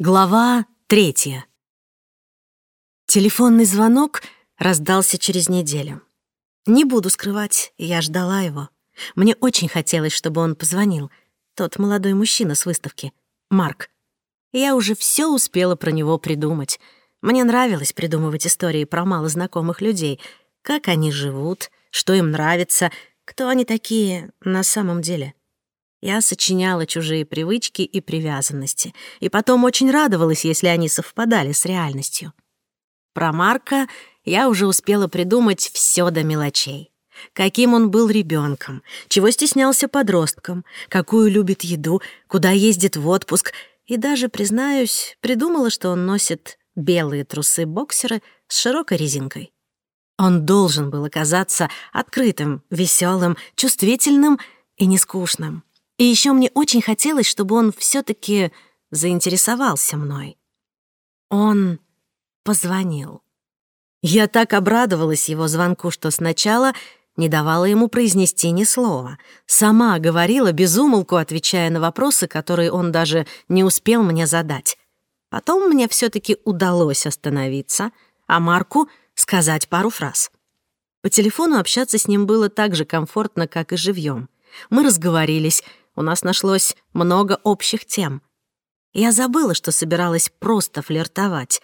Глава третья. Телефонный звонок раздался через неделю. Не буду скрывать, я ждала его. Мне очень хотелось, чтобы он позвонил. Тот молодой мужчина с выставки, Марк. Я уже все успела про него придумать. Мне нравилось придумывать истории про малознакомых людей. Как они живут, что им нравится, кто они такие на самом деле — я сочиняла чужие привычки и привязанности, и потом очень радовалась, если они совпадали с реальностью. Про Марка я уже успела придумать все до мелочей. Каким он был ребенком, чего стеснялся подростком, какую любит еду, куда ездит в отпуск, и даже, признаюсь, придумала, что он носит белые трусы-боксеры с широкой резинкой. Он должен был оказаться открытым, веселым, чувствительным и нескучным. И еще мне очень хотелось, чтобы он все-таки заинтересовался мной. Он позвонил. Я так обрадовалась его звонку, что сначала не давала ему произнести ни слова. Сама говорила безумолку, отвечая на вопросы, которые он даже не успел мне задать. Потом мне все таки удалось остановиться, а Марку сказать пару фраз. По телефону общаться с ним было так же комфортно, как и живьем. Мы разговорились, у нас нашлось много общих тем. Я забыла, что собиралась просто флиртовать.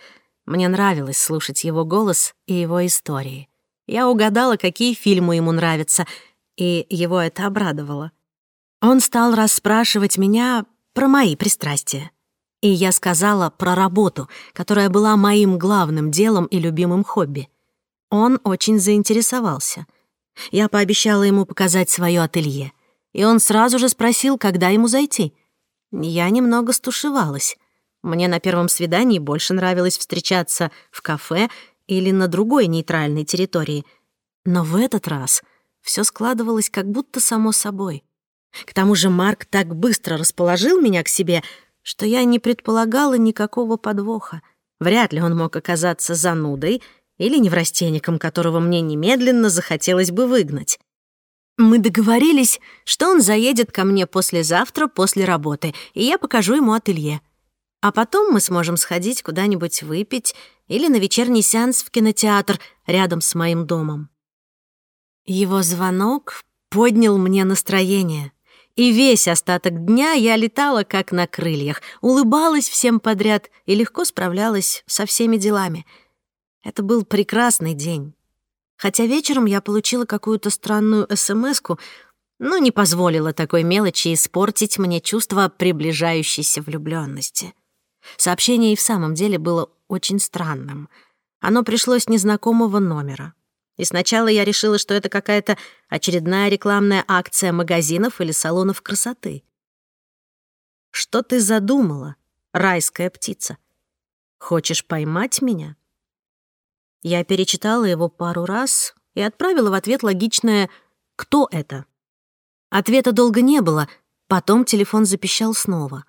Мне нравилось слушать его голос и его истории. Я угадала, какие фильмы ему нравятся, и его это обрадовало. Он стал расспрашивать меня про мои пристрастия. И я сказала про работу, которая была моим главным делом и любимым хобби. Он очень заинтересовался. Я пообещала ему показать свое ателье — и он сразу же спросил, когда ему зайти. Я немного стушевалась. Мне на первом свидании больше нравилось встречаться в кафе или на другой нейтральной территории. Но в этот раз все складывалось как будто само собой. К тому же Марк так быстро расположил меня к себе, что я не предполагала никакого подвоха. Вряд ли он мог оказаться занудой или неврастенником, которого мне немедленно захотелось бы выгнать. Мы договорились, что он заедет ко мне послезавтра после работы, и я покажу ему ателье. А потом мы сможем сходить куда-нибудь выпить или на вечерний сеанс в кинотеатр рядом с моим домом. Его звонок поднял мне настроение. И весь остаток дня я летала как на крыльях, улыбалась всем подряд и легко справлялась со всеми делами. Это был прекрасный день хотя вечером я получила какую-то странную смс но не позволила такой мелочи испортить мне чувство приближающейся влюблённости. Сообщение и в самом деле было очень странным. Оно пришло с незнакомого номера. И сначала я решила, что это какая-то очередная рекламная акция магазинов или салонов красоты. «Что ты задумала, райская птица? Хочешь поймать меня?» Я перечитала его пару раз и отправила в ответ логичное «Кто это?». Ответа долго не было, потом телефон запищал снова.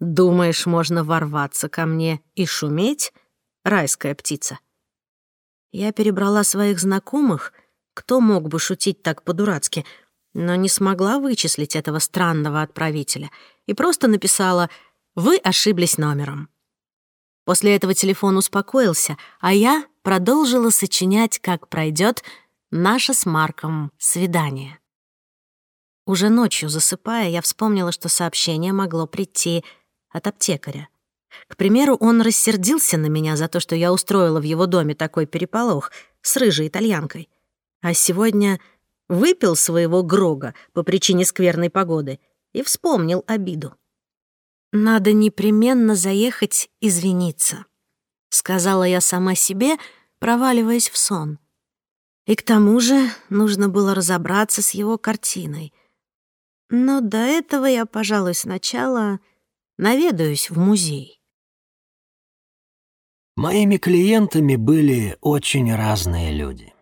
«Думаешь, можно ворваться ко мне и шуметь, райская птица?» Я перебрала своих знакомых, кто мог бы шутить так по-дурацки, но не смогла вычислить этого странного отправителя и просто написала «Вы ошиблись номером». После этого телефон успокоился, а я продолжила сочинять, как пройдет наше с Марком свидание. Уже ночью, засыпая, я вспомнила, что сообщение могло прийти от аптекаря. К примеру, он рассердился на меня за то, что я устроила в его доме такой переполох с рыжей итальянкой. А сегодня выпил своего Грога по причине скверной погоды и вспомнил обиду. «Надо непременно заехать извиниться», — сказала я сама себе — проваливаясь в сон. И к тому же нужно было разобраться с его картиной. Но до этого я, пожалуй, сначала наведаюсь в музей. Моими клиентами были очень разные люди.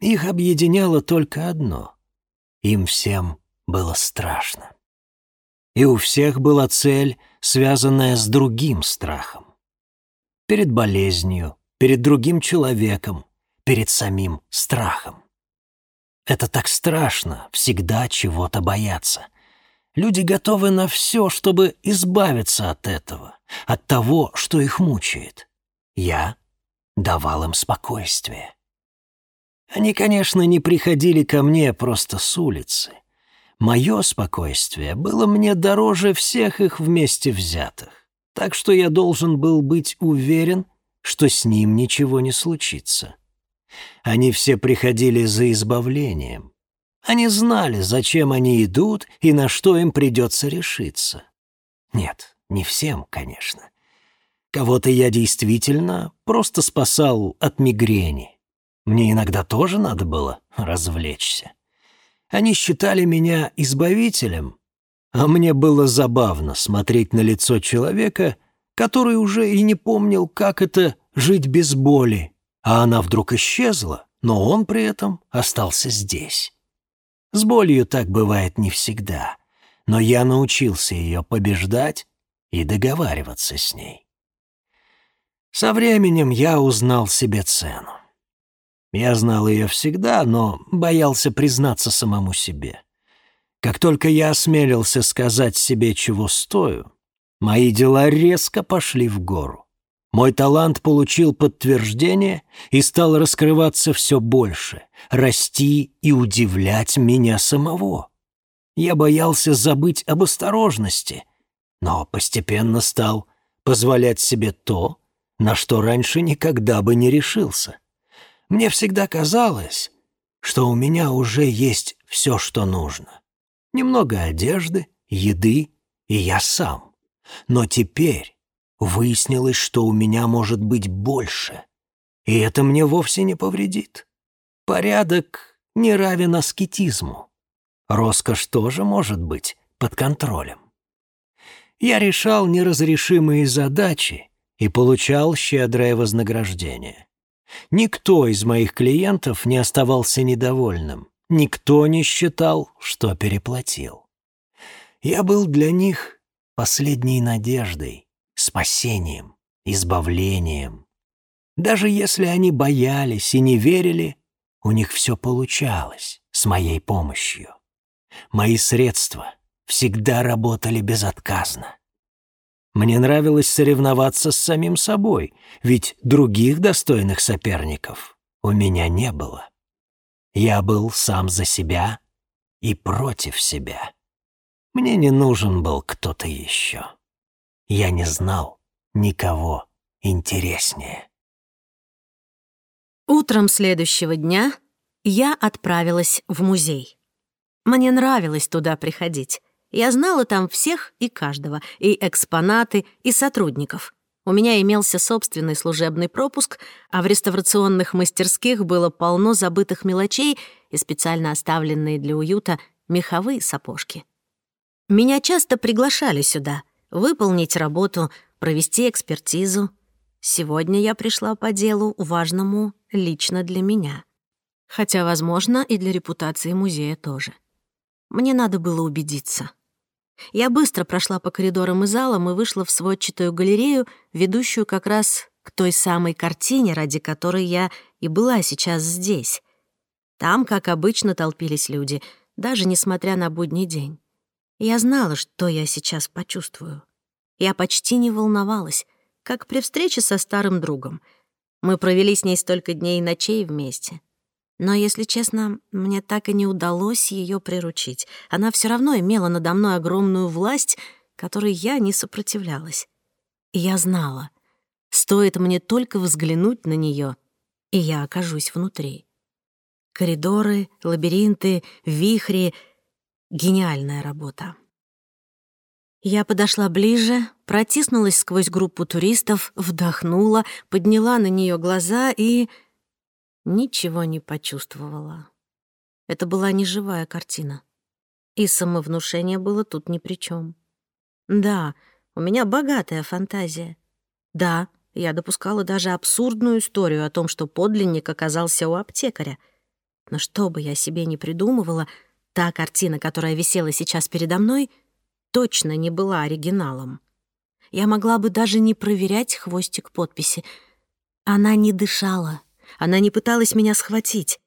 Их объединяло только одно — им всем было страшно. И у всех была цель, связанная с другим страхом. Перед болезнью, перед другим человеком, перед самим страхом. Это так страшно, всегда чего-то бояться. Люди готовы на все, чтобы избавиться от этого, от того, что их мучает. Я давал им спокойствие. Они, конечно, не приходили ко мне просто с улицы. Мое спокойствие было мне дороже всех их вместе взятых, так что я должен был быть уверен, что с ним ничего не случится. Они все приходили за избавлением. Они знали, зачем они идут и на что им придется решиться. Нет, не всем, конечно. Кого-то я действительно просто спасал от мигрени. Мне иногда тоже надо было развлечься. Они считали меня избавителем, а мне было забавно смотреть на лицо человека — который уже и не помнил, как это жить без боли, а она вдруг исчезла, но он при этом остался здесь. С болью так бывает не всегда, но я научился ее побеждать и договариваться с ней. Со временем я узнал себе цену. Я знал ее всегда, но боялся признаться самому себе. Как только я осмелился сказать себе, чего стою, Мои дела резко пошли в гору. Мой талант получил подтверждение и стал раскрываться все больше, расти и удивлять меня самого. Я боялся забыть об осторожности, но постепенно стал позволять себе то, на что раньше никогда бы не решился. Мне всегда казалось, что у меня уже есть все, что нужно. Немного одежды, еды, и я сам. Но теперь выяснилось, что у меня может быть больше, и это мне вовсе не повредит. Порядок не равен аскетизму. Роскошь тоже может быть под контролем. Я решал неразрешимые задачи и получал щедрое вознаграждение. Никто из моих клиентов не оставался недовольным, никто не считал, что переплатил. Я был для них последней надеждой, спасением, избавлением. Даже если они боялись и не верили, у них все получалось с моей помощью. Мои средства всегда работали безотказно. Мне нравилось соревноваться с самим собой, ведь других достойных соперников у меня не было. Я был сам за себя и против себя. Мне не нужен был кто-то еще. Я не знал никого интереснее. Утром следующего дня я отправилась в музей. Мне нравилось туда приходить. Я знала там всех и каждого, и экспонаты, и сотрудников. У меня имелся собственный служебный пропуск, а в реставрационных мастерских было полно забытых мелочей и специально оставленные для уюта меховые сапожки. Меня часто приглашали сюда выполнить работу, провести экспертизу. Сегодня я пришла по делу важному лично для меня. Хотя, возможно, и для репутации музея тоже. Мне надо было убедиться. Я быстро прошла по коридорам и залам и вышла в сводчатую галерею, ведущую как раз к той самой картине, ради которой я и была сейчас здесь. Там, как обычно, толпились люди, даже несмотря на будний день. Я знала, что я сейчас почувствую. Я почти не волновалась, как при встрече со старым другом. Мы провели с ней столько дней и ночей вместе. Но, если честно, мне так и не удалось ее приручить. Она все равно имела надо мной огромную власть, которой я не сопротивлялась. И я знала, стоит мне только взглянуть на нее, и я окажусь внутри. Коридоры, лабиринты, вихри, Гениальная работа. Я подошла ближе, протиснулась сквозь группу туристов, вдохнула, подняла на нее глаза и... ничего не почувствовала. Это была неживая картина. И самовнушение было тут ни при чем. Да, у меня богатая фантазия. Да, я допускала даже абсурдную историю о том, что подлинник оказался у аптекаря. Но что бы я себе не придумывала — Та картина, которая висела сейчас передо мной, точно не была оригиналом. Я могла бы даже не проверять хвостик подписи. Она не дышала, она не пыталась меня схватить.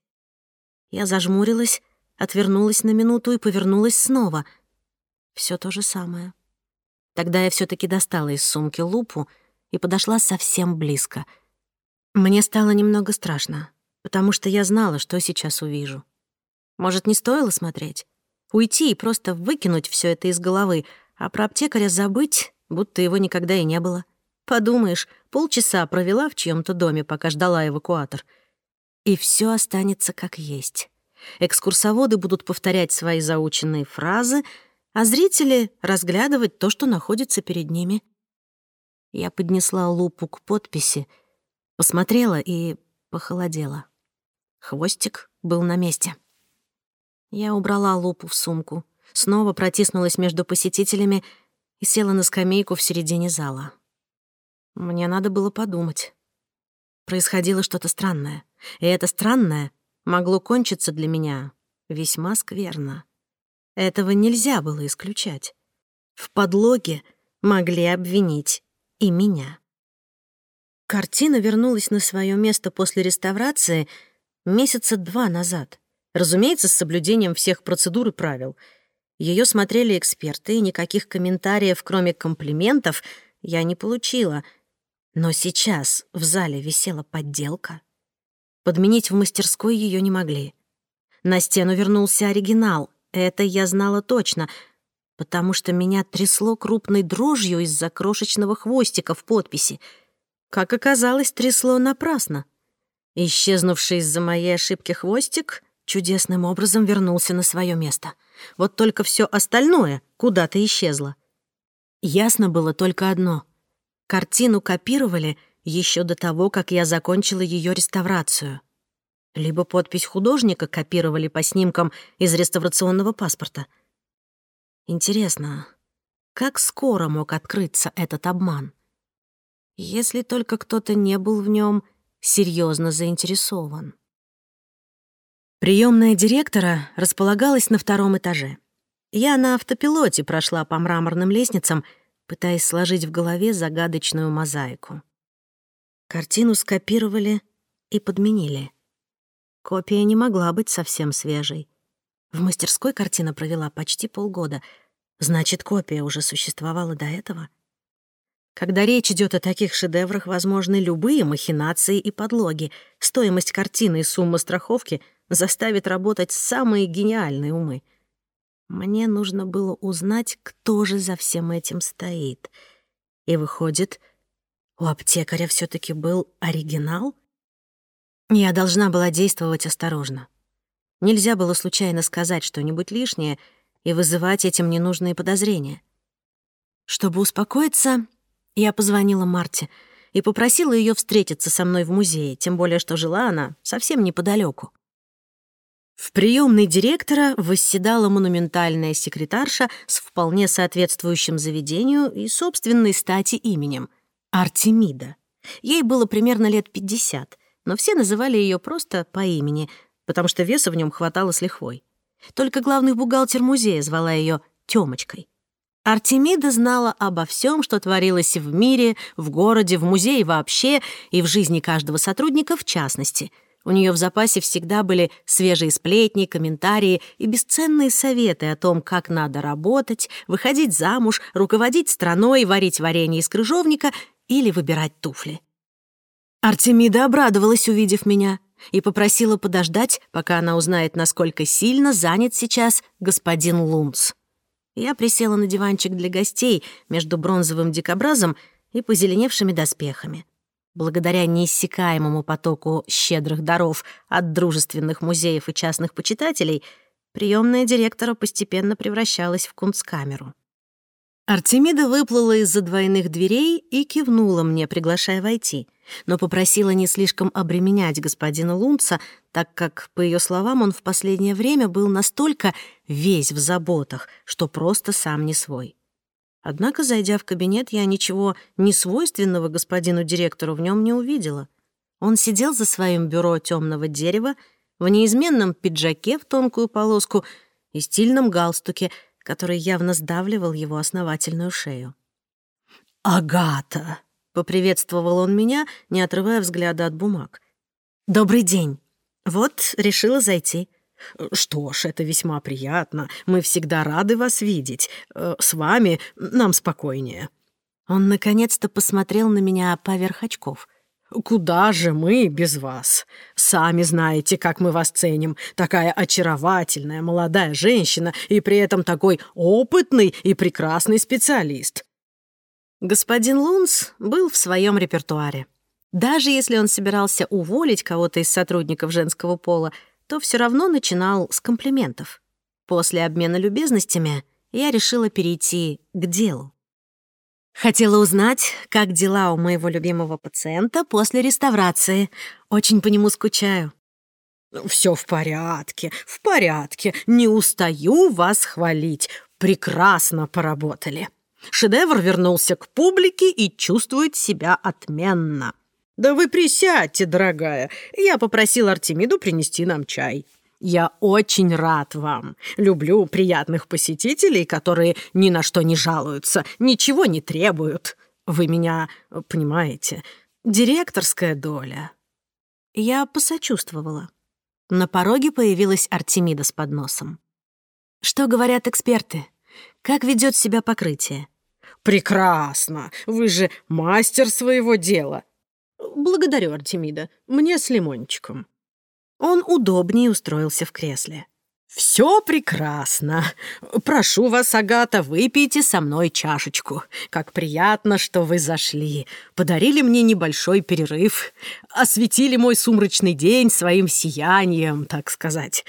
Я зажмурилась, отвернулась на минуту и повернулась снова. Все то же самое. Тогда я все таки достала из сумки лупу и подошла совсем близко. Мне стало немного страшно, потому что я знала, что сейчас увижу. Может, не стоило смотреть? Уйти и просто выкинуть все это из головы, а про аптекаря забыть, будто его никогда и не было. Подумаешь, полчаса провела в чьем-то доме, пока ждала эвакуатор. И все останется как есть. Экскурсоводы будут повторять свои заученные фразы, а зрители — разглядывать то, что находится перед ними. Я поднесла лупу к подписи, посмотрела и похолодела. Хвостик был на месте. Я убрала лупу в сумку, снова протиснулась между посетителями и села на скамейку в середине зала. Мне надо было подумать. Происходило что-то странное, и это странное могло кончиться для меня весьма скверно. Этого нельзя было исключать. В подлоге могли обвинить и меня. Картина вернулась на свое место после реставрации месяца два назад разумеется, с соблюдением всех процедур и правил. Ее смотрели эксперты, и никаких комментариев, кроме комплиментов, я не получила. Но сейчас в зале висела подделка. Подменить в мастерской ее не могли. На стену вернулся оригинал. Это я знала точно, потому что меня трясло крупной дрожью из-за крошечного хвостика в подписи. Как оказалось, трясло напрасно. Исчезнувший из-за моей ошибки хвостик — чудесным образом вернулся на свое место. Вот только все остальное куда-то исчезло. Ясно было только одно. Картину копировали еще до того, как я закончила ее реставрацию. Либо подпись художника копировали по снимкам из реставрационного паспорта. Интересно, как скоро мог открыться этот обман? Если только кто-то не был в нем серьезно заинтересован. Приемная директора располагалась на втором этаже. Я на автопилоте прошла по мраморным лестницам, пытаясь сложить в голове загадочную мозаику. Картину скопировали и подменили. Копия не могла быть совсем свежей. В мастерской картина провела почти полгода. Значит, копия уже существовала до этого. Когда речь идет о таких шедеврах, возможны любые махинации и подлоги. Стоимость картины и сумма страховки — заставит работать самые гениальные умы. Мне нужно было узнать, кто же за всем этим стоит. И выходит, у аптекаря все таки был оригинал? Я должна была действовать осторожно. Нельзя было случайно сказать что-нибудь лишнее и вызывать этим ненужные подозрения. Чтобы успокоиться, я позвонила Марте и попросила ее встретиться со мной в музее, тем более что жила она совсем неподалеку. В приемной директора восседала монументальная секретарша с вполне соответствующим заведению и собственной стати именем — Артемида. Ей было примерно лет 50, но все называли ее просто по имени, потому что веса в нем хватало с лихвой. Только главный бухгалтер музея звала ее Тёмочкой. Артемида знала обо всем, что творилось в мире, в городе, в музее вообще и в жизни каждого сотрудника в частности — у нее в запасе всегда были свежие сплетни, комментарии и бесценные советы о том, как надо работать, выходить замуж, руководить страной, варить варенье из крыжовника или выбирать туфли. Артемида обрадовалась, увидев меня, и попросила подождать, пока она узнает, насколько сильно занят сейчас господин Лунц. Я присела на диванчик для гостей между бронзовым дикобразом и позеленевшими доспехами благодаря неиссякаемому потоку щедрых даров от дружественных музеев и частных почитателей, приемная директора постепенно превращалась в кунсткамеру. Артемида выплыла из-за двойных дверей и кивнула мне, приглашая войти, но попросила не слишком обременять господина Лунца, так как, по ее словам, он в последнее время был настолько весь в заботах, что просто сам не свой. Однако, зайдя в кабинет, я ничего несвойственного господину директору в нем не увидела. Он сидел за своим бюро темного дерева в неизменном пиджаке в тонкую полоску и стильном галстуке, который явно сдавливал его основательную шею. «Агата!» — поприветствовал он меня, не отрывая взгляда от бумаг. «Добрый день. Вот, решила зайти. Что ж, это весьма приятно. Мы всегда рады вас видеть. Э, с вами нам спокойнее». Он наконец-то посмотрел на меня поверх очков. «Куда же мы без вас? Сами знаете, как мы вас ценим. Такая очаровательная молодая женщина и при этом такой опытный и прекрасный специалист». Господин Лунс был в своем репертуаре. Даже если он собирался уволить кого-то из сотрудников женского пола, то все равно начинал с комплиментов. После обмена любезностями я решила перейти к делу. Хотела узнать, как дела у моего любимого пациента после реставрации. Очень по нему скучаю. Все в порядке, в порядке. Не устаю вас хвалить. Прекрасно поработали. Шедевр вернулся к публике и чувствует себя отменно. «Да вы присядьте, дорогая. Я попросил Артемиду принести нам чай». «Я очень рад вам. Люблю приятных посетителей, которые ни на что не жалуются, ничего не требуют. Вы меня понимаете. Директорская доля». Я посочувствовала. На пороге появилась Артемида с подносом. «Что говорят эксперты? Как ведет себя покрытие?» «Прекрасно! Вы же мастер своего дела!» Благодарю, Артемида. Мне с лимончиком». Он удобнее устроился в кресле. «Все прекрасно. Прошу вас, Агата, выпейте со мной чашечку. Как приятно, что вы зашли. Подарили мне небольшой перерыв. Осветили мой сумрачный день своим сиянием, так сказать.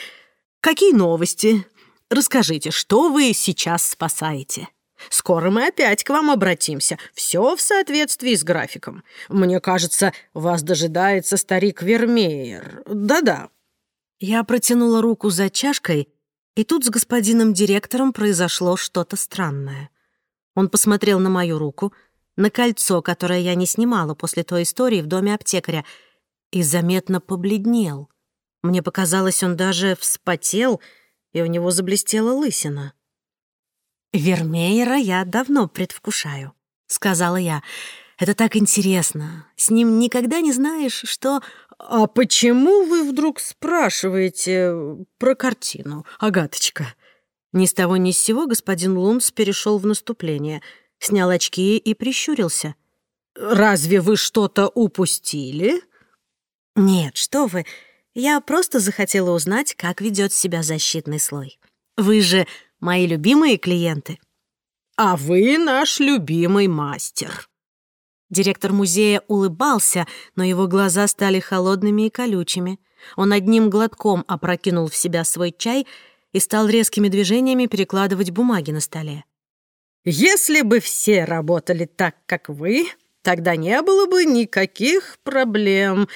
Какие новости? Расскажите, что вы сейчас спасаете?» Скоро мы опять к вам обратимся. Все в соответствии с графиком. Мне кажется, вас дожидается старик Вермеер. Да-да». Я протянула руку за чашкой, и тут с господином директором произошло что-то странное. Он посмотрел на мою руку, на кольцо, которое я не снимала после той истории в доме аптекаря, и заметно побледнел. Мне показалось, он даже вспотел, и у него заблестела лысина. «Вермеера я давно предвкушаю», — сказала я. «Это так интересно. С ним никогда не знаешь, что...» «А почему вы вдруг спрашиваете э, про картину, Агаточка?» Ни с того ни с сего господин Лумс перешел в наступление, снял очки и прищурился. «Разве вы что-то упустили?» «Нет, что вы. Я просто захотела узнать, как ведет себя защитный слой. Вы же мои любимые клиенты. А вы наш любимый мастер. Директор музея улыбался, но его глаза стали холодными и колючими. Он одним глотком опрокинул в себя свой чай и стал резкими движениями перекладывать бумаги на столе. «Если бы все работали так, как вы, тогда не было бы никаких проблем,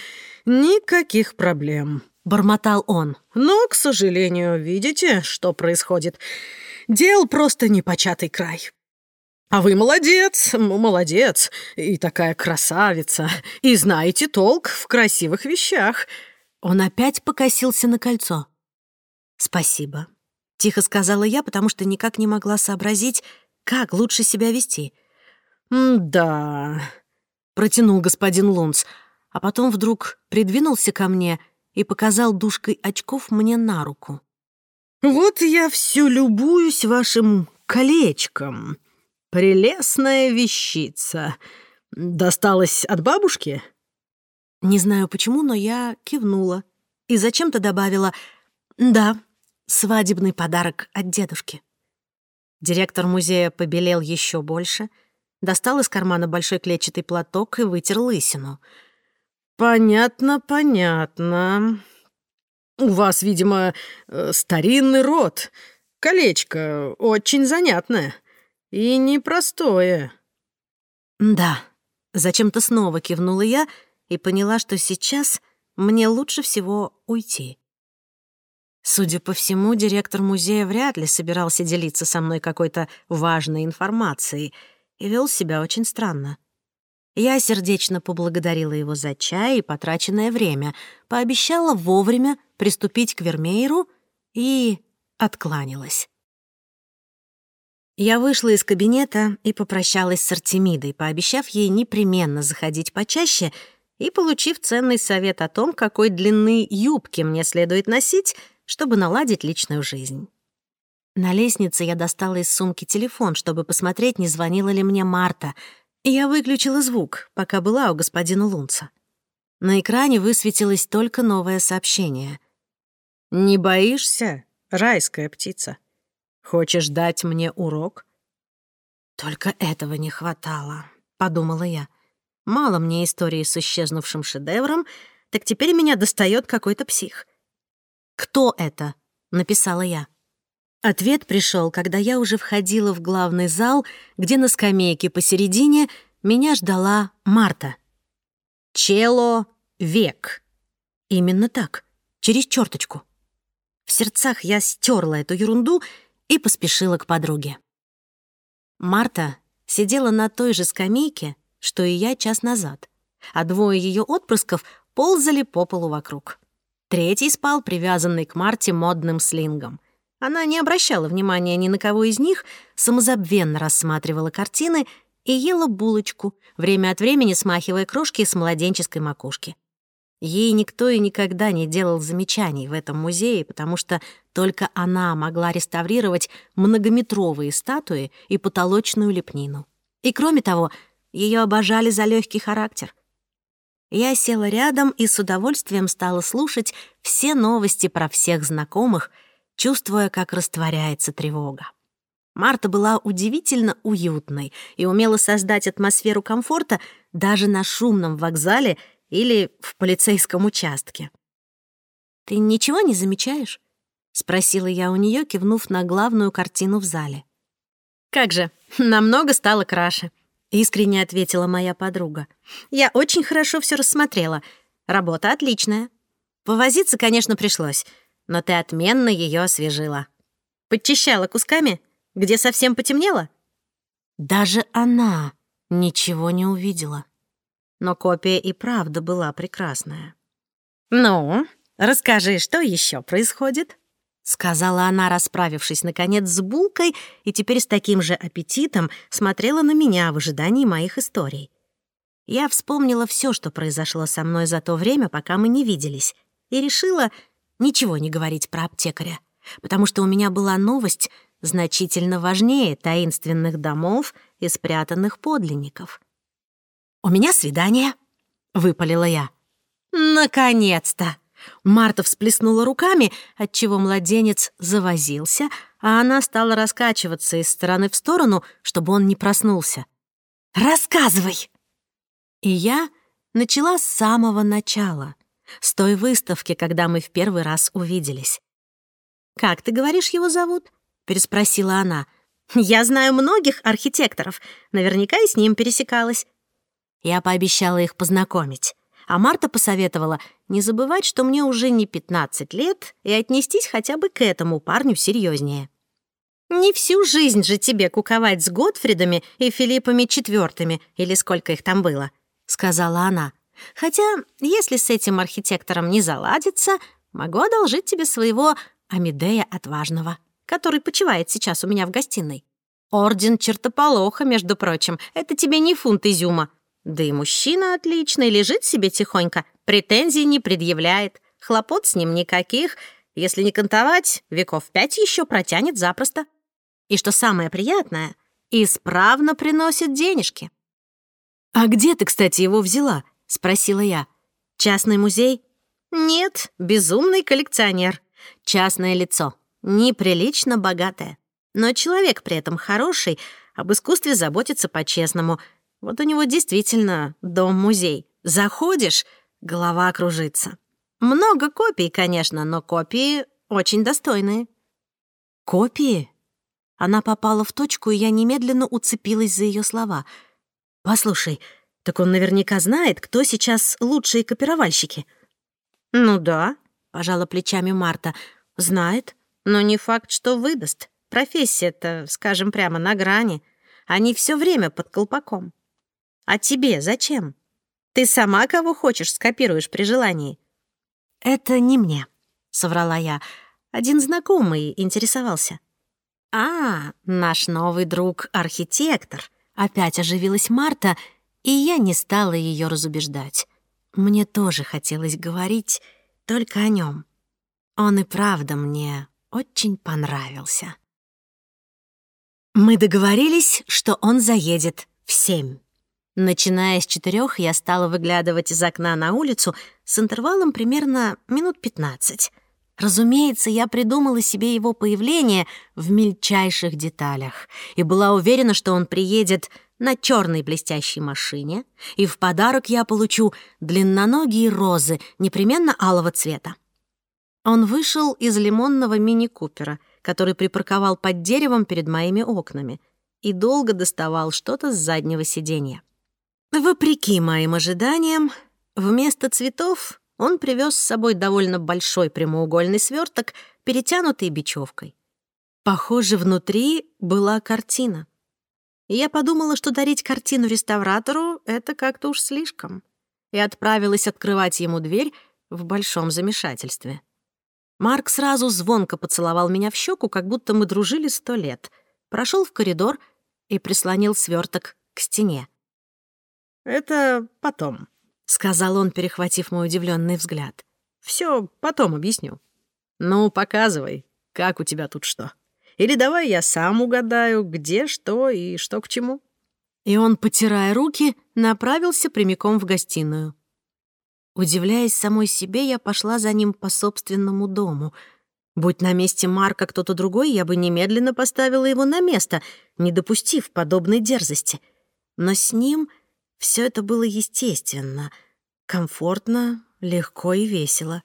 никаких проблем», Бормотал он. «Но, к сожалению, видите, что происходит. Дел просто непочатый край. А вы молодец, молодец, и такая красавица, и знаете толк в красивых вещах». Он опять покосился на кольцо. «Спасибо», — тихо сказала я, потому что никак не могла сообразить, как лучше себя вести. «Да», — протянул господин Лунц, а потом вдруг придвинулся ко мне — и показал душкой очков мне на руку. «Вот я все любуюсь вашим колечком. Прелестная вещица. Досталась от бабушки?» Не знаю почему, но я кивнула и зачем-то добавила «Да, свадебный подарок от дедушки». Директор музея побелел еще больше, достал из кармана большой клетчатый платок и вытер лысину — Понятно, понятно. У вас, видимо, э, старинный род. Колечко очень занятное и непростое. Да, зачем-то снова кивнула я и поняла, что сейчас мне лучше всего уйти. Судя по всему, директор музея вряд ли собирался делиться со мной какой-то важной информацией и вел себя очень странно. Я сердечно поблагодарила его за чай и потраченное время, пообещала вовремя приступить к Вермееру и откланялась. Я вышла из кабинета и попрощалась с Артемидой, пообещав ей непременно заходить почаще и получив ценный совет о том, какой длины юбки мне следует носить, чтобы наладить личную жизнь. На лестнице я достала из сумки телефон, чтобы посмотреть, не звонила ли мне Марта — я выключила звук, пока была у господина Лунца. На экране высветилось только новое сообщение. «Не боишься, райская птица? Хочешь дать мне урок?» «Только этого не хватало», — подумала я. «Мало мне истории с исчезнувшим шедевром, так теперь меня достает какой-то псих». «Кто это?» — написала я. Ответ пришел, когда я уже входила в главный зал, где на скамейке посередине меня ждала Марта. «Чело век». Именно так, через черточку. В сердцах я стерла эту ерунду и поспешила к подруге. Марта сидела на той же скамейке, что и я час назад, а двое ее отпрысков ползали по полу вокруг. Третий спал, привязанный к Марте модным слингом. Она не обращала внимания ни на кого из них, самозабвенно рассматривала картины и ела булочку, время от времени смахивая крошки с младенческой макушки. Ей никто и никогда не делал замечаний в этом музее, потому что только она могла реставрировать многометровые статуи и потолочную лепнину. И кроме того, ее обожали за легкий характер. Я села рядом и с удовольствием стала слушать все новости про всех знакомых — чувствуя, как растворяется тревога. Марта была удивительно уютной и умела создать атмосферу комфорта даже на шумном вокзале или в полицейском участке. «Ты ничего не замечаешь?» — спросила я у неё, кивнув на главную картину в зале. «Как же, намного стало краше», — искренне ответила моя подруга. «Я очень хорошо всё рассмотрела. Работа отличная. Повозиться, конечно, пришлось но ты отменно ее освежила. Подчищала кусками, где совсем потемнело? Даже она ничего не увидела. Но копия и правда была прекрасная. «Ну, расскажи, что еще происходит?» Сказала она, расправившись, наконец, с булкой, и теперь с таким же аппетитом смотрела на меня в ожидании моих историй. Я вспомнила все, что произошло со мной за то время, пока мы не виделись, и решила, ничего не говорить про аптекаря, потому что у меня была новость значительно важнее таинственных домов и спрятанных подлинников. «У меня свидание», — выпалила я. «Наконец-то!» Марта всплеснула руками, отчего младенец завозился, а она стала раскачиваться из стороны в сторону, чтобы он не проснулся. «Рассказывай!» И я начала с самого начала — с той выставки, когда мы в первый раз увиделись. «Как ты говоришь, его зовут?» — переспросила она. «Я знаю многих архитекторов. Наверняка и с ним пересекалась». Я пообещала их познакомить. А Марта посоветовала не забывать, что мне уже не 15 лет, и отнестись хотя бы к этому парню серьезнее. «Не всю жизнь же тебе куковать с Готфридами и Филиппами IV, или сколько их там было», — сказала она. Хотя, если с этим архитектором не заладится, могу одолжить тебе своего Амидея Отважного, который почивает сейчас у меня в гостиной. Орден чертополоха, между прочим, это тебе не фунт изюма. Да и мужчина отличный, лежит себе тихонько, претензий не предъявляет, хлопот с ним никаких. Если не кантовать, веков пять еще протянет запросто. И что самое приятное, исправно приносит денежки. «А где ты, кстати, его взяла?» — спросила я. «Частный музей?» «Нет, безумный коллекционер. Частное лицо. Неприлично богатое. Но человек при этом хороший, об искусстве заботится по-честному. Вот у него действительно дом-музей. Заходишь — голова кружится. Много копий, конечно, но копии очень достойные». «Копии?» Она попала в точку, и я немедленно уцепилась за ее слова. «Послушай, — так он наверняка знает, кто сейчас лучшие копировальщики». «Ну да», — пожала плечами Марта. «Знает, но не факт, что выдаст. Профессия-то, скажем прямо, на грани. Они все время под колпаком. А тебе зачем? Ты сама кого хочешь скопируешь при желании». «Это не мне», — соврала я. Один знакомый интересовался. «А, наш новый друг — архитектор», — опять оживилась Марта — и я не стала ее разубеждать. Мне тоже хотелось говорить только о нем. Он и правда мне очень понравился. Мы договорились, что он заедет в семь. Начиная с четырех, я стала выглядывать из окна на улицу с интервалом примерно минут пятнадцать. Разумеется, я придумала себе его появление в мельчайших деталях и была уверена, что он приедет на черной блестящей машине, и в подарок я получу длинноногие розы непременно алого цвета. Он вышел из лимонного мини-купера, который припарковал под деревом перед моими окнами, и долго доставал что-то с заднего сиденья. Вопреки моим ожиданиям, вместо цветов он привез с собой довольно большой прямоугольный сверток, перетянутый бечевкой. Похоже, внутри была картина — я подумала, что дарить картину реставратору — это как-то уж слишком, и отправилась открывать ему дверь в большом замешательстве. Марк сразу звонко поцеловал меня в щеку, как будто мы дружили сто лет, прошел в коридор и прислонил сверток к стене. «Это потом», — сказал он, перехватив мой удивленный взгляд. Все потом объясню. Ну, показывай, как у тебя тут что». Или давай я сам угадаю, где что и что к чему». И он, потирая руки, направился прямиком в гостиную. Удивляясь самой себе, я пошла за ним по собственному дому. Будь на месте Марка кто-то другой, я бы немедленно поставила его на место, не допустив подобной дерзости. Но с ним все это было естественно, комфортно, легко и весело.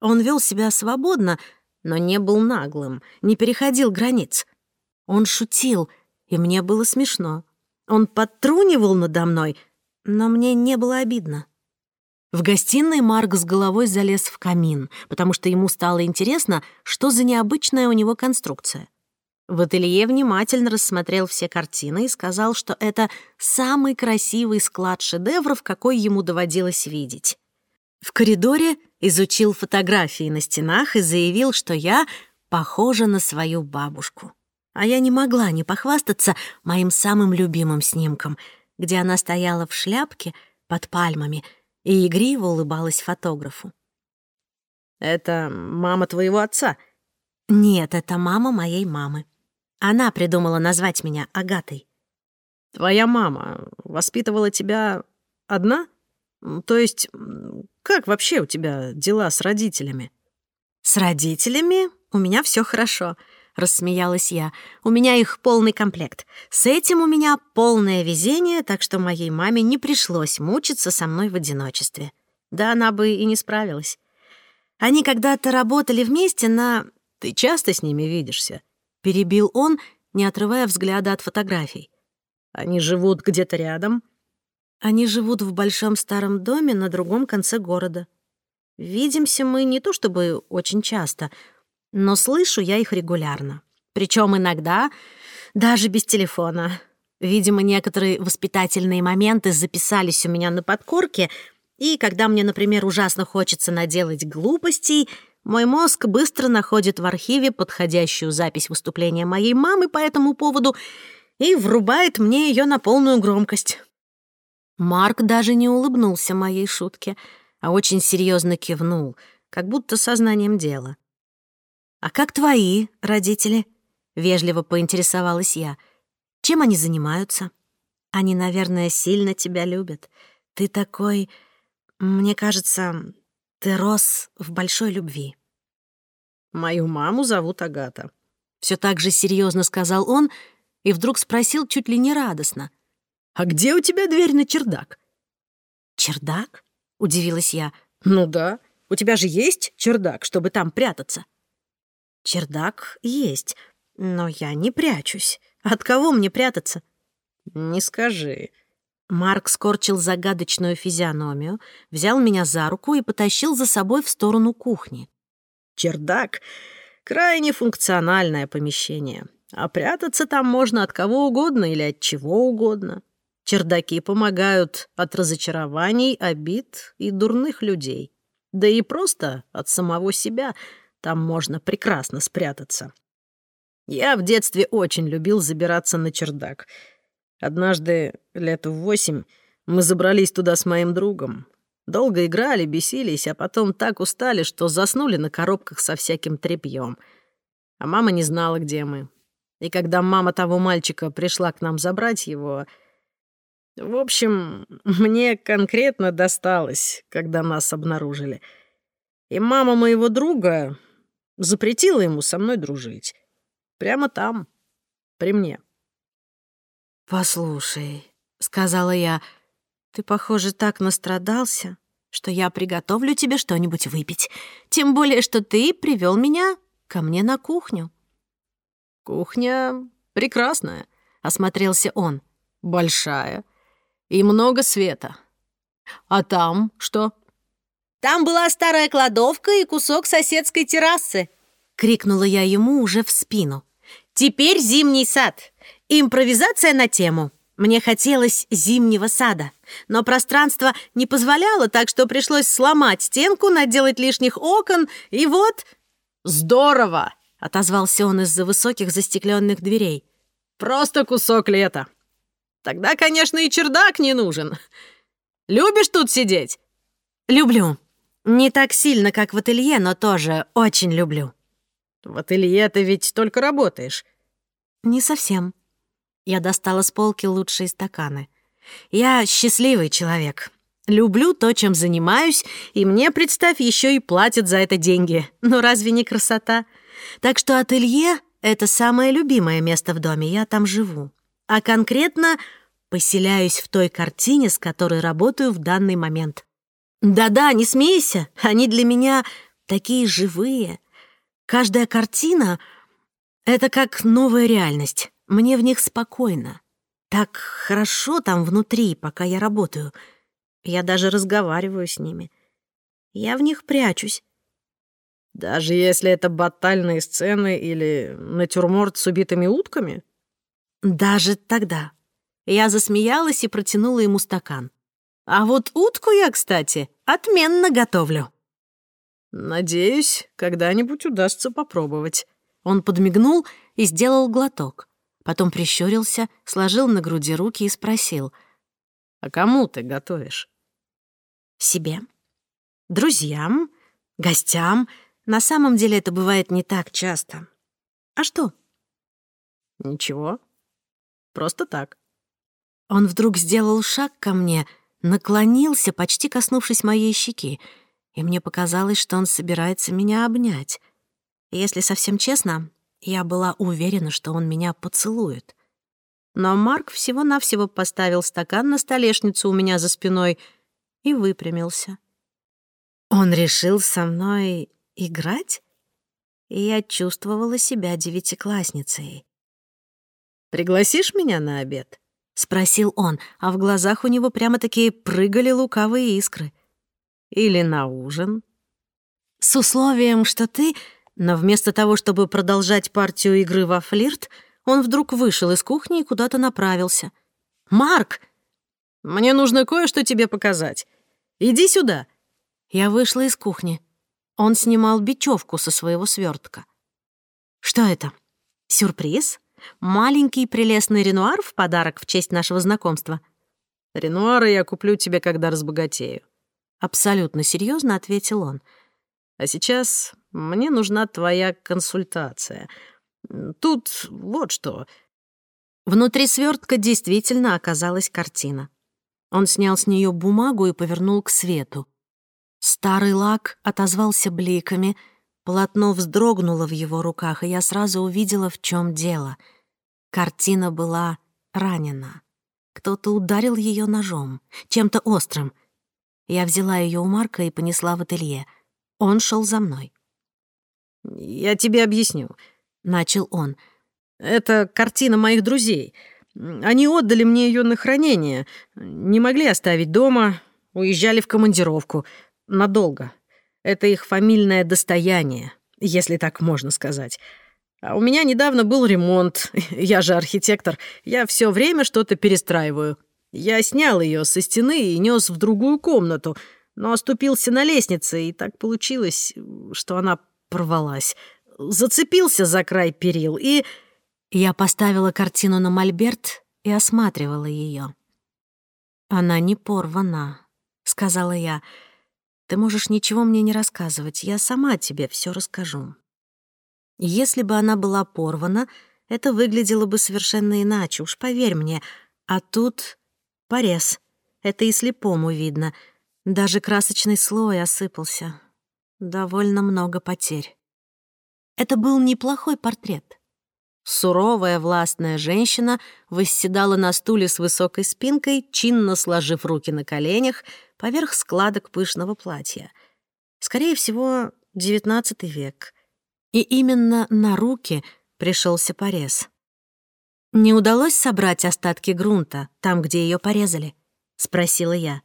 Он вел себя свободно, но не был наглым, не переходил границ. Он шутил, и мне было смешно. Он подтрунивал надо мной, но мне не было обидно. В гостиной Марк с головой залез в камин, потому что ему стало интересно, что за необычная у него конструкция. В ателье внимательно рассмотрел все картины и сказал, что это самый красивый склад шедевров, какой ему доводилось видеть. В коридоре изучил фотографии на стенах и заявил, что я похожа на свою бабушку. А я не могла не похвастаться моим самым любимым снимком, где она стояла в шляпке под пальмами и игриво улыбалась фотографу. «Это мама твоего отца?» «Нет, это мама моей мамы. Она придумала назвать меня Агатой». «Твоя мама воспитывала тебя одна?» То есть, как вообще у тебя дела с родителями? С родителями у меня все хорошо, рассмеялась я. У меня их полный комплект. С этим у меня полное везение, так что моей маме не пришлось мучиться со мной в одиночестве. Да она бы и не справилась. Они когда-то работали вместе на... Ты часто с ними видишься? Перебил он, не отрывая взгляда от фотографий. Они живут где-то рядом, они живут в большом старом доме на другом конце города. Видимся мы не то чтобы очень часто, но слышу я их регулярно. Причем иногда даже без телефона. Видимо, некоторые воспитательные моменты записались у меня на подкорке, и когда мне, например, ужасно хочется наделать глупостей, мой мозг быстро находит в архиве подходящую запись выступления моей мамы по этому поводу и врубает мне ее на полную громкость. Марк даже не улыбнулся моей шутке, а очень серьезно кивнул, как будто сознанием дела. «А как твои родители?» — вежливо поинтересовалась я. «Чем они занимаются?» «Они, наверное, сильно тебя любят. Ты такой... Мне кажется, ты рос в большой любви». «Мою маму зовут Агата», — все так же серьезно сказал он и вдруг спросил чуть ли не радостно — «А где у тебя дверь на чердак?» «Чердак?» — удивилась я. «Ну да, у тебя же есть чердак, чтобы там прятаться». «Чердак есть, но я не прячусь. От кого мне прятаться?» «Не скажи». Марк скорчил загадочную физиономию, взял меня за руку и потащил за собой в сторону кухни. «Чердак — крайне функциональное помещение, а прятаться там можно от кого угодно или от чего угодно. Чердаки помогают от разочарований, обид и дурных людей. Да и просто от самого себя там можно прекрасно спрятаться. Я в детстве очень любил забираться на чердак. Однажды, лет в восемь, мы забрались туда с моим другом. Долго играли, бесились, а потом так устали, что заснули на коробках со всяким тряпьем. А мама не знала, где мы. И когда мама того мальчика пришла к нам забрать его, в общем, мне конкретно досталось, когда нас обнаружили. И мама моего друга запретила ему со мной дружить. Прямо там, при мне. «Послушай», — сказала я, — «ты, похоже, так настрадался, что я приготовлю тебе что-нибудь выпить. Тем более, что ты привел меня ко мне на кухню». «Кухня прекрасная», — осмотрелся он. «Большая» и много света. А там что?» «Там была старая кладовка и кусок соседской террасы», — крикнула я ему уже в спину. «Теперь зимний сад. Импровизация на тему». Мне хотелось зимнего сада, но пространство не позволяло, так что пришлось сломать стенку, наделать лишних окон, и вот... «Здорово!» — отозвался он из-за высоких застекленных дверей. «Просто кусок лета!» Тогда, конечно, и чердак не нужен. Любишь тут сидеть? Люблю. Не так сильно, как в ателье, но тоже очень люблю. В ателье ты ведь только работаешь. Не совсем. Я достала с полки лучшие стаканы. Я счастливый человек. Люблю то, чем занимаюсь, и мне, представь, еще и платят за это деньги. Ну разве не красота? Так что ателье — это самое любимое место в доме, я там живу а конкретно поселяюсь в той картине, с которой работаю в данный момент. Да-да, не смейся, они для меня такие живые. Каждая картина — это как новая реальность. Мне в них спокойно. Так хорошо там внутри, пока я работаю. Я даже разговариваю с ними. Я в них прячусь. Даже если это батальные сцены или натюрморт с убитыми утками? Даже тогда. Я засмеялась и протянула ему стакан. «А вот утку я, кстати, отменно готовлю». «Надеюсь, когда-нибудь удастся попробовать». Он подмигнул и сделал глоток. Потом прищурился, сложил на груди руки и спросил. «А кому ты готовишь?» «Себе. Друзьям, гостям. На самом деле это бывает не так часто. А что?» «Ничего», Просто так». Он вдруг сделал шаг ко мне, наклонился, почти коснувшись моей щеки, и мне показалось, что он собирается меня обнять. Если совсем честно, я была уверена, что он меня поцелует. Но Марк всего-навсего поставил стакан на столешницу у меня за спиной и выпрямился. Он решил со мной играть? И я чувствовала себя девятиклассницей. Пригласишь меня на обед?» — спросил он, а в глазах у него прямо такие прыгали лукавые искры. «Или на ужин?» «С условием, что ты...» Но вместо того, чтобы продолжать партию игры во флирт, он вдруг вышел из кухни и куда-то направился. «Марк!» «Мне нужно кое-что тебе показать. Иди сюда!» Я вышла из кухни. Он снимал бечевку со своего свертка. «Что это? Сюрприз?» маленький прелестный Ренуар в подарок в честь нашего знакомства?» «Ренуара я куплю тебе, когда разбогатею», — абсолютно серьезно ответил он. «А сейчас мне нужна твоя консультация. Тут вот что». Внутри свертка действительно оказалась картина. Он снял с нее бумагу и повернул к свету. Старый лак отозвался бликами, полотно вздрогнуло в его руках, и я сразу увидела, в чем дело — Картина была ранена. Кто-то ударил ее ножом, чем-то острым. Я взяла ее у Марка и понесла в ателье. Он шел за мной. «Я тебе объясню», — начал он. «Это картина моих друзей. Они отдали мне ее на хранение. Не могли оставить дома, уезжали в командировку. Надолго. Это их фамильное достояние, если так можно сказать. У меня недавно был ремонт. Я же архитектор. Я все время что-то перестраиваю. Я снял ее со стены и нес в другую комнату, но оступился на лестнице, и так получилось, что она порвалась. Зацепился за край перил и... Я поставила картину на мольберт и осматривала ее. «Она не порвана», — сказала я. «Ты можешь ничего мне не рассказывать, я сама тебе все расскажу». Если бы она была порвана, это выглядело бы совершенно иначе, уж поверь мне. А тут порез. Это и слепому видно. Даже красочный слой осыпался. Довольно много потерь. Это был неплохой портрет. Суровая властная женщина восседала на стуле с высокой спинкой, чинно сложив руки на коленях, поверх складок пышного платья. Скорее всего, девятнадцатый век и именно на руки пришелся порез. «Не удалось собрать остатки грунта там, где ее порезали?» — спросила я.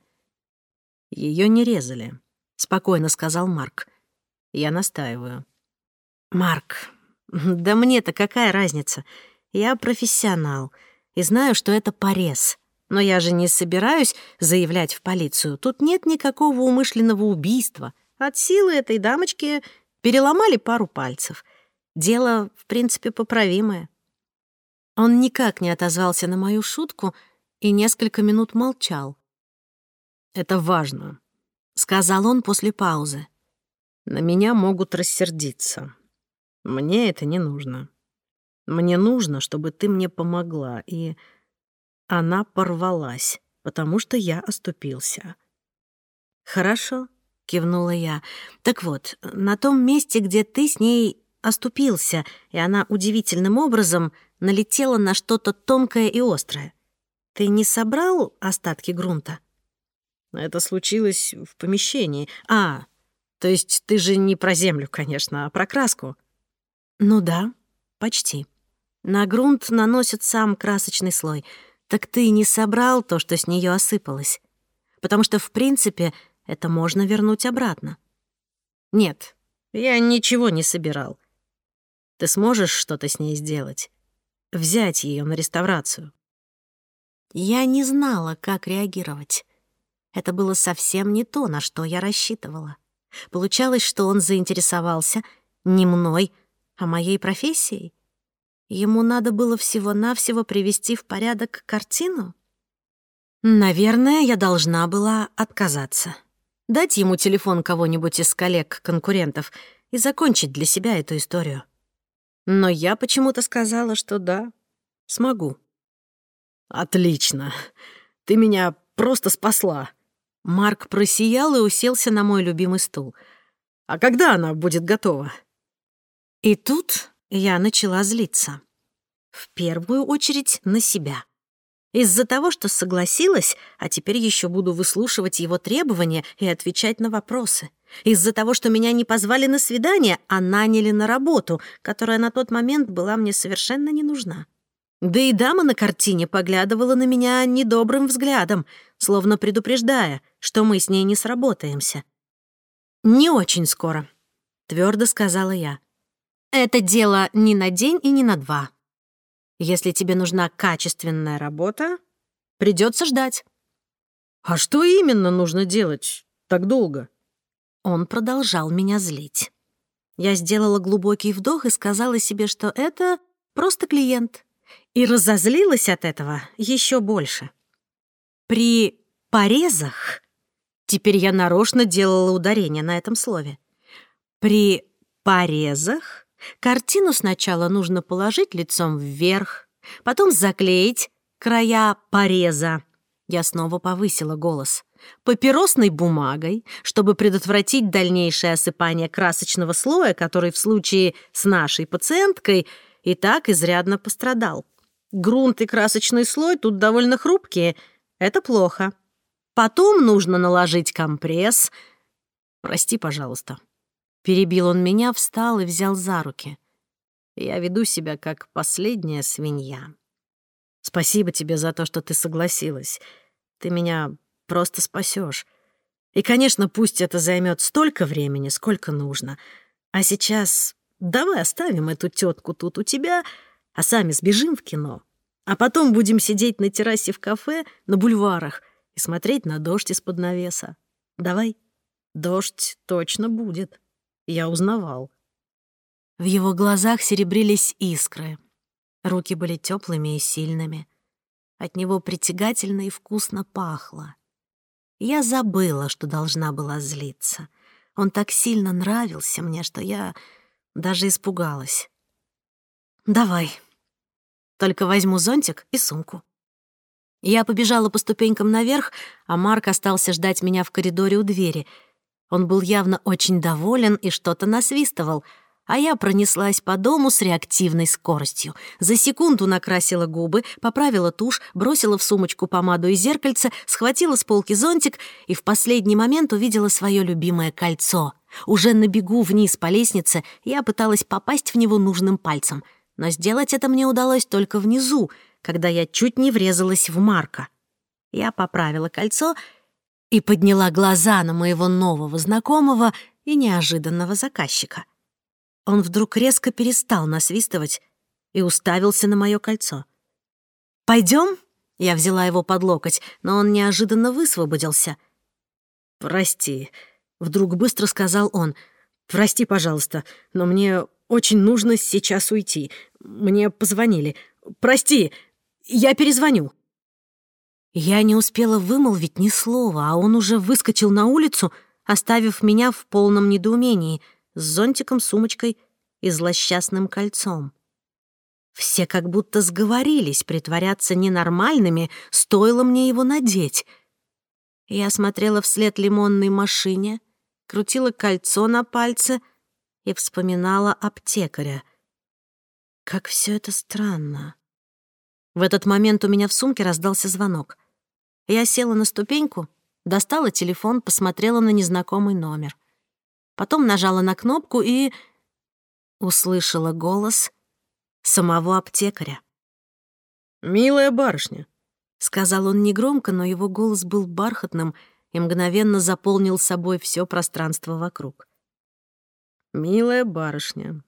Ее не резали», — спокойно сказал Марк. «Я настаиваю». «Марк, да мне-то какая разница? Я профессионал и знаю, что это порез. Но я же не собираюсь заявлять в полицию. Тут нет никакого умышленного убийства. От силы этой дамочки Переломали пару пальцев. Дело, в принципе, поправимое. Он никак не отозвался на мою шутку и несколько минут молчал. «Это важно», — сказал он после паузы. «На меня могут рассердиться. Мне это не нужно. Мне нужно, чтобы ты мне помогла, и...» Она порвалась, потому что я оступился. «Хорошо», кивнула я. Так вот, на том месте, где ты с ней оступился, и она удивительным образом налетела на что-то тонкое и острое. Ты не собрал остатки грунта? Это случилось в помещении. А, то есть ты же не про землю, конечно, а про краску. Ну да, почти. На грунт наносит сам красочный слой. Так ты не собрал то, что с нее осыпалось. Потому что, в принципе, это можно вернуть обратно. Нет, я ничего не собирал. Ты сможешь что-то с ней сделать? Взять ее на реставрацию? Я не знала, как реагировать. Это было совсем не то, на что я рассчитывала. Получалось, что он заинтересовался не мной, а моей профессией. Ему надо было всего-навсего привести в порядок картину? Наверное, я должна была отказаться дать ему телефон кого-нибудь из коллег-конкурентов и закончить для себя эту историю. Но я почему-то сказала, что да, смогу. «Отлично. Ты меня просто спасла». Марк просиял и уселся на мой любимый стул. «А когда она будет готова?» И тут я начала злиться. В первую очередь на себя. Из-за того, что согласилась, а теперь еще буду выслушивать его требования и отвечать на вопросы. Из-за того, что меня не позвали на свидание, а наняли на работу, которая на тот момент была мне совершенно не нужна. Да и дама на картине поглядывала на меня недобрым взглядом, словно предупреждая, что мы с ней не сработаемся. «Не очень скоро», — твердо сказала я. «Это дело не на день и не на два». Если тебе нужна качественная работа, придется ждать. А что именно нужно делать так долго? Он продолжал меня злить. Я сделала глубокий вдох и сказала себе, что это просто клиент. И разозлилась от этого еще больше. При порезах... Теперь я нарочно делала ударение на этом слове. При порезах Картину сначала нужно положить лицом вверх, потом заклеить края пореза. Я снова повысила голос. Папиросной бумагой, чтобы предотвратить дальнейшее осыпание красочного слоя, который в случае с нашей пациенткой и так изрядно пострадал. Грунт и красочный слой тут довольно хрупкие. Это плохо. Потом нужно наложить компресс. Прости, пожалуйста. Перебил он меня, встал и взял за руки. «Я веду себя как последняя свинья. Спасибо тебе за то, что ты согласилась. Ты меня просто спасешь. И, конечно, пусть это займет столько времени, сколько нужно. А сейчас давай оставим эту тетку тут у тебя, а сами сбежим в кино. А потом будем сидеть на террасе в кафе, на бульварах и смотреть на дождь из-под навеса. Давай. Дождь точно будет. Я узнавал. В его глазах серебрились искры. Руки были теплыми и сильными. От него притягательно и вкусно пахло. Я забыла, что должна была злиться. Он так сильно нравился мне, что я даже испугалась. «Давай. Только возьму зонтик и сумку». Я побежала по ступенькам наверх, а Марк остался ждать меня в коридоре у двери — он был явно очень доволен и что-то насвистывал, а я пронеслась по дому с реактивной скоростью. За секунду накрасила губы, поправила тушь, бросила в сумочку помаду и зеркальце, схватила с полки зонтик и в последний момент увидела свое любимое кольцо. Уже на бегу вниз по лестнице я пыталась попасть в него нужным пальцем, но сделать это мне удалось только внизу, когда я чуть не врезалась в Марка. Я поправила кольцо и и подняла глаза на моего нового знакомого и неожиданного заказчика. Он вдруг резко перестал насвистывать и уставился на мое кольцо. «Пойдем?» — я взяла его под локоть, но он неожиданно высвободился. «Прости», — вдруг быстро сказал он. «Прости, пожалуйста, но мне очень нужно сейчас уйти. Мне позвонили. Прости, я перезвоню». Я не успела вымолвить ни слова, а он уже выскочил на улицу, оставив меня в полном недоумении, с зонтиком, сумочкой и злосчастным кольцом. Все как будто сговорились притворяться ненормальными, стоило мне его надеть. Я смотрела вслед лимонной машине, крутила кольцо на пальце и вспоминала аптекаря. Как все это странно. В этот момент у меня в сумке раздался звонок. Я села на ступеньку, достала телефон, посмотрела на незнакомый номер. Потом нажала на кнопку и... Услышала голос самого аптекаря. «Милая барышня», — сказал он негромко, но его голос был бархатным и мгновенно заполнил собой все пространство вокруг. «Милая барышня,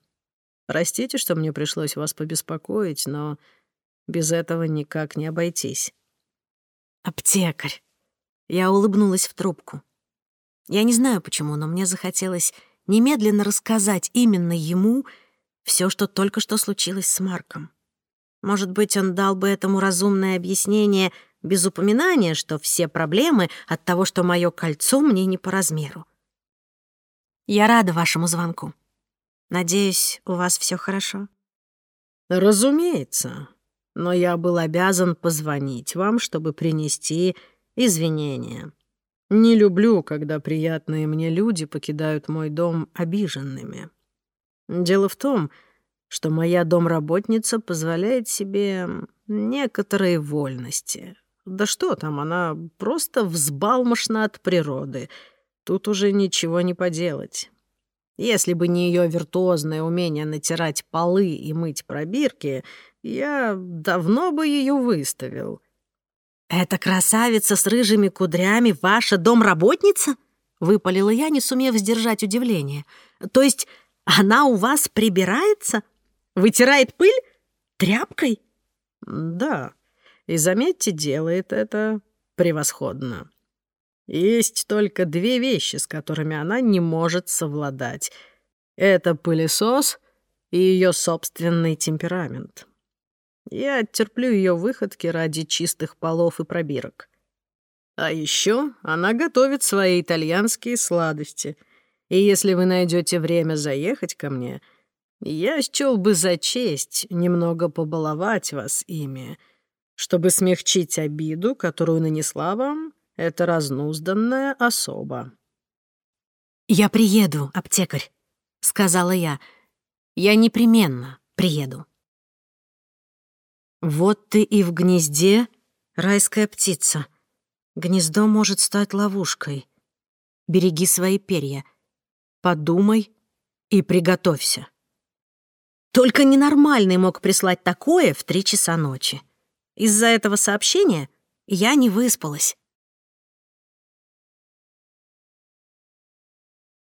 простите, что мне пришлось вас побеспокоить, но без этого никак не обойтись. А «Аптекарь!» Я улыбнулась в трубку. Я не знаю почему, но мне захотелось немедленно рассказать именно ему все, что только что случилось с Марком. Может быть, он дал бы этому разумное объяснение без упоминания, что все проблемы от того, что мое кольцо мне не по размеру. Я рада вашему звонку. Надеюсь, у вас все хорошо. Разумеется, но я был обязан позвонить вам, чтобы принести извинения. Не люблю, когда приятные мне люди покидают мой дом обиженными. Дело в том, что моя домработница позволяет себе некоторые вольности. Да что там, она просто взбалмошна от природы. Тут уже ничего не поделать. Если бы не ее виртуозное умение натирать полы и мыть пробирки, я давно бы ее выставил. «Эта красавица с рыжими кудрями ваша домработница?» — выпалила я, не сумев сдержать удивление. «То есть она у вас прибирается? Вытирает пыль? Тряпкой?» «Да. И, заметьте, делает это превосходно. Есть только две вещи, с которыми она не может совладать. Это пылесос и ее собственный темперамент». Я терплю ее выходки ради чистых полов и пробирок. А еще она готовит свои итальянские сладости. И если вы найдете время заехать ко мне, я счел бы за честь немного побаловать вас ими, чтобы смягчить обиду, которую нанесла вам эта разнузданная особа. «Я приеду, аптекарь», — сказала я. «Я непременно приеду». Вот ты и в гнезде райская птица. Гнездо может стать ловушкой. Береги свои перья. Подумай и приготовься. Только ненормальный мог прислать такое в три часа ночи. Из-за этого сообщения я не выспалась.